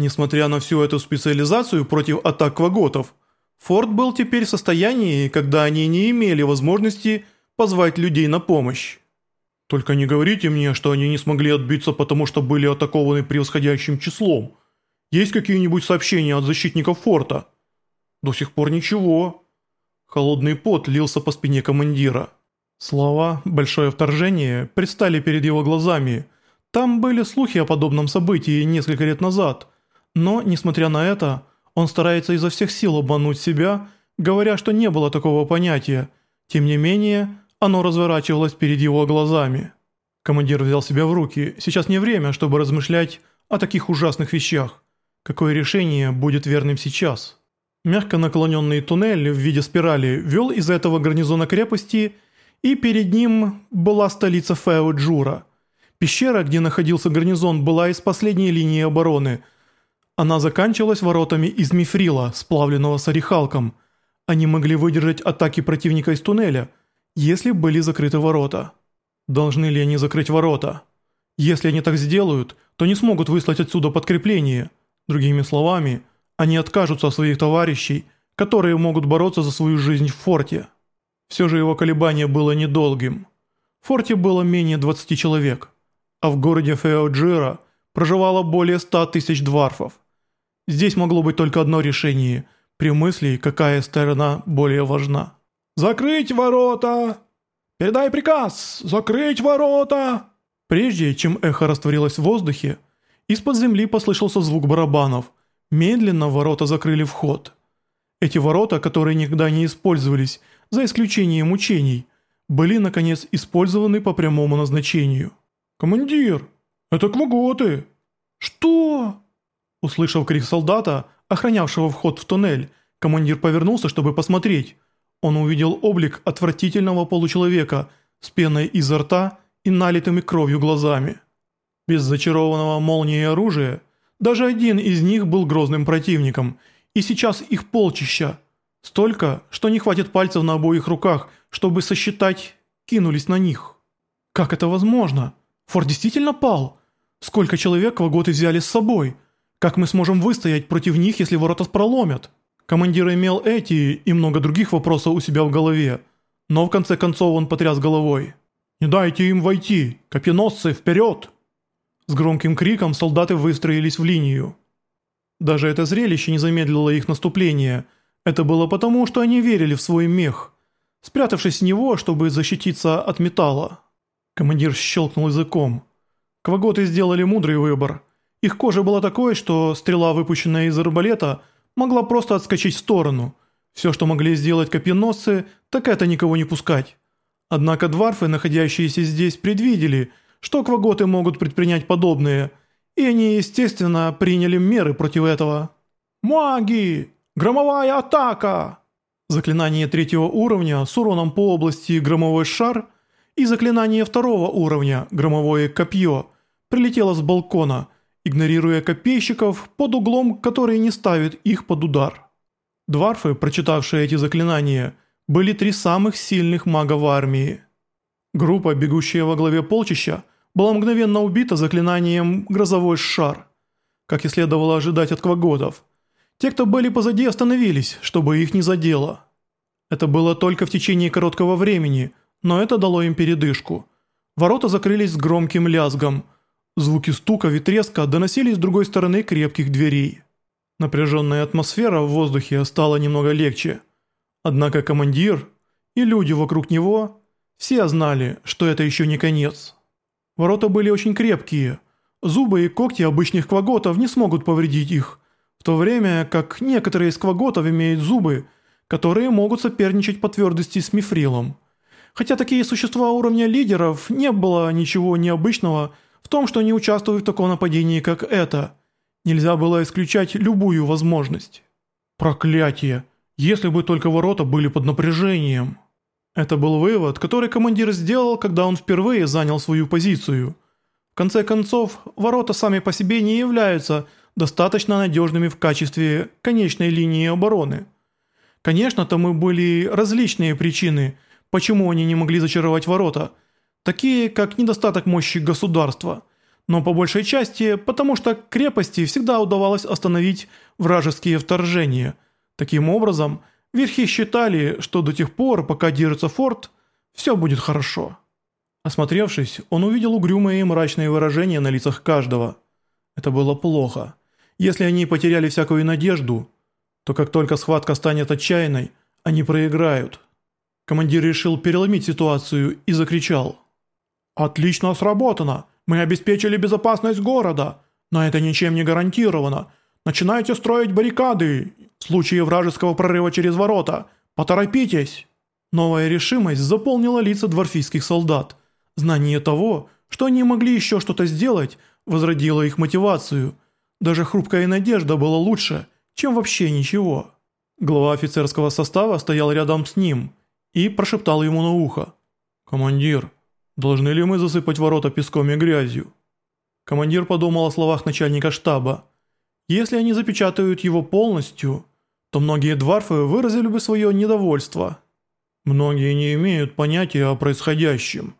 Несмотря на всю эту специализацию против атак кваготов, Форд был теперь в состоянии, когда они не имели возможности позвать людей на помощь. Только не говорите мне, что они не смогли отбиться, потому что были атакованы превосходящим числом. Есть какие-нибудь сообщения от защитников форта? До сих пор ничего. Холодный пот лился по спине командира. Слова «большое вторжение» предстали перед его глазами. Там были слухи о подобном событии несколько лет назад. Но, несмотря на это, он старается изо всех сил обмануть себя, говоря, что не было такого понятия. Тем не менее, оно разворачивалось перед его глазами. Командир взял себя в руки. Сейчас не время, чтобы размышлять о таких ужасных вещах. Какое решение будет верным сейчас? Мягко наклоненный туннель в виде спирали вел из этого гарнизона крепости – и перед ним была столица Фео-Джура. Пещера, где находился гарнизон, была из последней линии обороны. Она заканчивалась воротами из мифрила, сплавленного с орехалком. Они могли выдержать атаки противника из туннеля, если были закрыты ворота. Должны ли они закрыть ворота? Если они так сделают, то не смогут выслать отсюда подкрепление. Другими словами, они откажутся от своих товарищей, которые могут бороться за свою жизнь в форте. Все же его колебание было недолгим. В форте было менее 20 человек, а в городе Феоджира проживало более 100 тысяч дварфов. Здесь могло быть только одно решение, при мысли, какая сторона более важна. «Закрыть ворота! Передай приказ! Закрыть ворота!» Прежде чем эхо растворилось в воздухе, из-под земли послышался звук барабанов. Медленно ворота закрыли вход. Эти ворота, которые никогда не использовались, за исключением учений, были, наконец, использованы по прямому назначению. «Командир, это кваготы!» «Что?» Услышав крик солдата, охранявшего вход в туннель, командир повернулся, чтобы посмотреть. Он увидел облик отвратительного получеловека с пеной изо рта и налитыми кровью глазами. Без зачарованного молнии оружия, даже один из них был грозным противником, и сейчас их полчища – Столько, что не хватит пальцев на обоих руках, чтобы сосчитать, кинулись на них. Как это возможно? Форт действительно пал? Сколько человек ваготы взяли с собой? Как мы сможем выстоять против них, если ворота проломят? Командир имел эти и много других вопросов у себя в голове, но в конце концов он потряс головой. «Не дайте им войти! Копьеносцы, вперед!» С громким криком солдаты выстроились в линию. Даже это зрелище не замедлило их наступление – это было потому, что они верили в свой мех, спрятавшись в него, чтобы защититься от металла. Командир щелкнул языком. Кваготы сделали мудрый выбор. Их кожа была такой, что стрела, выпущенная из арбалета, могла просто отскочить в сторону. Все, что могли сделать копьеносцы, так это никого не пускать. Однако дварфы, находящиеся здесь, предвидели, что кваготы могут предпринять подобные, и они, естественно, приняли меры против этого. «Маги!» Громовая атака! Заклинание третьего уровня с уроном по области «Громовой шар» и заклинание второго уровня «Громовое копье» прилетело с балкона, игнорируя копейщиков под углом, который не ставит их под удар. Дварфы, прочитавшие эти заклинания, были три самых сильных мага в армии. Группа, бегущая во главе полчища, была мгновенно убита заклинанием «Грозовой шар», как и следовало ожидать от квагодов – те, кто были позади, остановились, чтобы их не задело. Это было только в течение короткого времени, но это дало им передышку. Ворота закрылись с громким лязгом. Звуки стука и треска доносились с другой стороны крепких дверей. Напряженная атмосфера в воздухе стала немного легче. Однако командир и люди вокруг него все знали, что это еще не конец. Ворота были очень крепкие. Зубы и когти обычных кваготов не смогут повредить их, в то время как некоторые из кваготов имеют зубы, которые могут соперничать по твердости с мифрилом. Хотя такие существа уровня лидеров, не было ничего необычного том, что они участвуют в таком нападении, как это. Нельзя было исключать любую возможность. Проклятие! Если бы только ворота были под напряжением. Это был вывод, который командир сделал, когда он впервые занял свою позицию. В конце концов, ворота сами по себе не являются достаточно надежными в качестве конечной линии обороны. Конечно, тому были различные причины, почему они не могли зачаровать ворота, такие как недостаток мощи государства. но по большей части потому что крепости всегда удавалось остановить вражеские вторжения. Таким образом, верхи считали, что до тех пор, пока держится форт, все будет хорошо. Осмотревшись, он увидел угрюмые и мрачные выражения на лицах каждого. Это было плохо. Если они потеряли всякую надежду, то как только схватка станет отчаянной, они проиграют. Командир решил переломить ситуацию и закричал. «Отлично сработано! Мы обеспечили безопасность города, но это ничем не гарантировано. Начинайте строить баррикады в случае вражеского прорыва через ворота. Поторопитесь!» Новая решимость заполнила лица дворфийских солдат. Знание того, что они могли еще что-то сделать, возродило их мотивацию. Даже хрупкая надежда была лучше, чем вообще ничего. Глава офицерского состава стоял рядом с ним и прошептал ему на ухо. «Командир, Должны ли мы засыпать ворота песком и грязью? Командир подумал о словах начальника штаба. Если они запечатают его полностью, то многие дварфы выразили бы свое недовольство. Многие не имеют понятия о происходящем.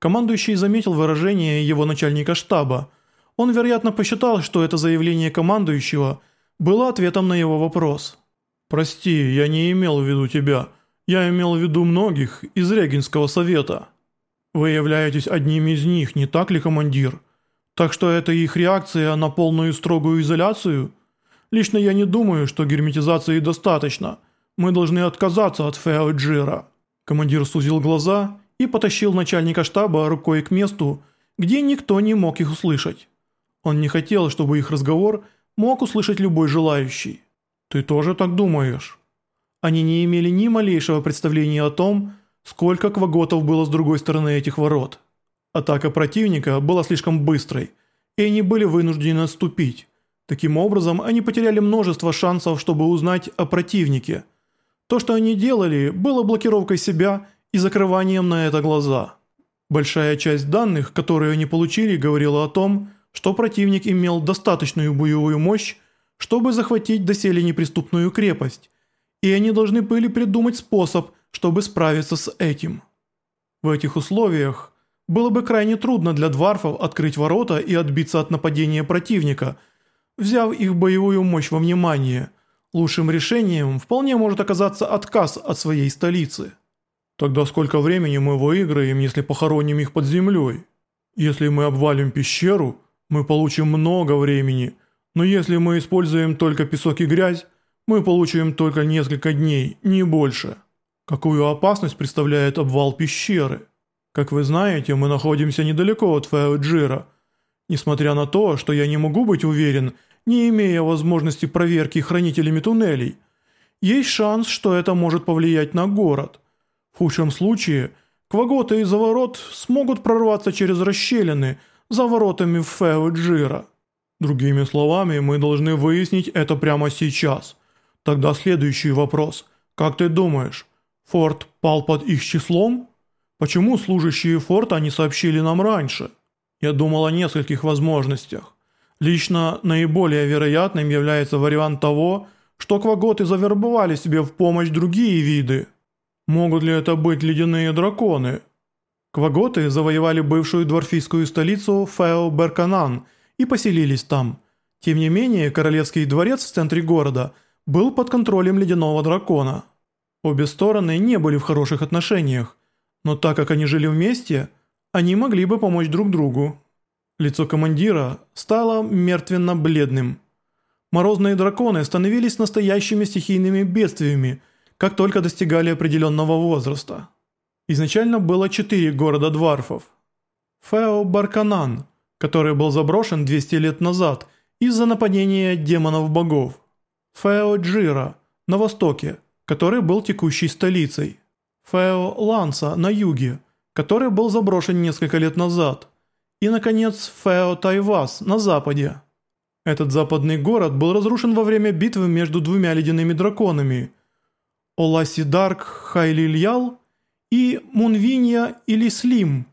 Командующий заметил выражение его начальника штаба. Он, вероятно, посчитал, что это заявление командующего было ответом на его вопрос. «Прости, я не имел в виду тебя. Я имел в виду многих из Регинского совета». Вы являетесь одним из них, не так ли, командир? Так что это их реакция на полную строгую изоляцию? Лично я не думаю, что герметизации достаточно. Мы должны отказаться от Фео Джира». Командир сузил глаза и потащил начальника штаба рукой к месту, где никто не мог их услышать. Он не хотел, чтобы их разговор мог услышать любой желающий. «Ты тоже так думаешь?» Они не имели ни малейшего представления о том, Сколько кваготов было с другой стороны этих ворот? Атака противника была слишком быстрой, и они были вынуждены отступить. Таким образом, они потеряли множество шансов, чтобы узнать о противнике. То, что они делали, было блокировкой себя и закрыванием на это глаза. Большая часть данных, которые они получили, говорила о том, что противник имел достаточную боевую мощь, чтобы захватить доселе неприступную крепость, и они должны были придумать способ, чтобы справиться с этим. В этих условиях было бы крайне трудно для дварфов открыть ворота и отбиться от нападения противника, взяв их боевую мощь во внимание. Лучшим решением вполне может оказаться отказ от своей столицы. Тогда сколько времени мы выиграем, если похороним их под землей? Если мы обвалим пещеру, мы получим много времени, но если мы используем только песок и грязь, мы получим только несколько дней, не больше. Какую опасность представляет обвал пещеры? Как вы знаете, мы находимся недалеко от Фэоджира. Несмотря на то, что я не могу быть уверен, не имея возможности проверки хранителями туннелей, есть шанс, что это может повлиять на город. В худшем случае, кваготы из-за ворот смогут прорваться через расщелины за воротами Фэоджира. Другими словами, мы должны выяснить это прямо сейчас. Тогда следующий вопрос. Как ты думаешь, Форт пал под их числом? Почему служащие форта не сообщили нам раньше? Я думал о нескольких возможностях. Лично наиболее вероятным является вариант того, что кваготы завербовали себе в помощь другие виды. Могут ли это быть ледяные драконы? Кваготы завоевали бывшую дворфийскую столицу Фео-Берканан и поселились там. Тем не менее, королевский дворец в центре города был под контролем ледяного дракона. Обе стороны не были в хороших отношениях, но так как они жили вместе, они могли бы помочь друг другу. Лицо командира стало мертвенно-бледным. Морозные драконы становились настоящими стихийными бедствиями, как только достигали определенного возраста. Изначально было четыре города дварфов. Фео-Барканан, который был заброшен 200 лет назад из-за нападения демонов-богов. Фео-Джира на востоке – который был текущей столицей. Фео Ланса на юге, который был заброшен несколько лет назад. И, наконец, Фео Тайвас на западе. Этот западный город был разрушен во время битвы между двумя ледяными драконами – Оласи Дарк Хайлильял и Мунвинья или Слим,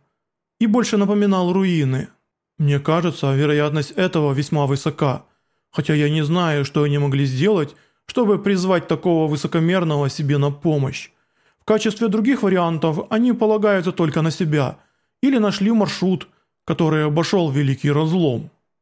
и больше напоминал руины. Мне кажется, вероятность этого весьма высока, хотя я не знаю, что они могли сделать, чтобы призвать такого высокомерного себе на помощь. В качестве других вариантов они полагаются только на себя или нашли маршрут, который обошел Великий Разлом.